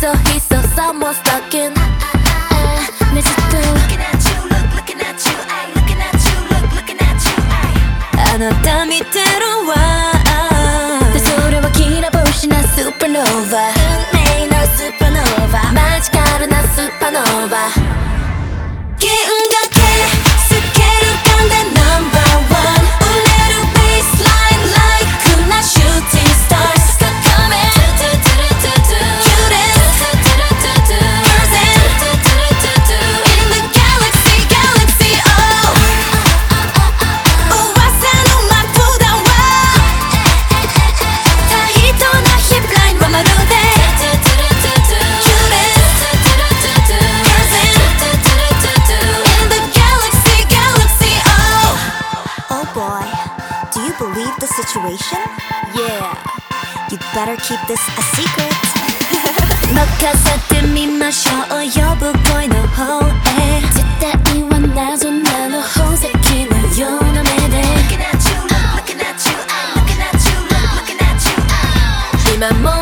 so he's so someone stuck in believe the situation? Yeah, you'd better keep this a secret. 任せてみましょうよぶ恋の方へ時代は謎なの宝石のような目で Looking at you, looking at you, looking at you, looking at you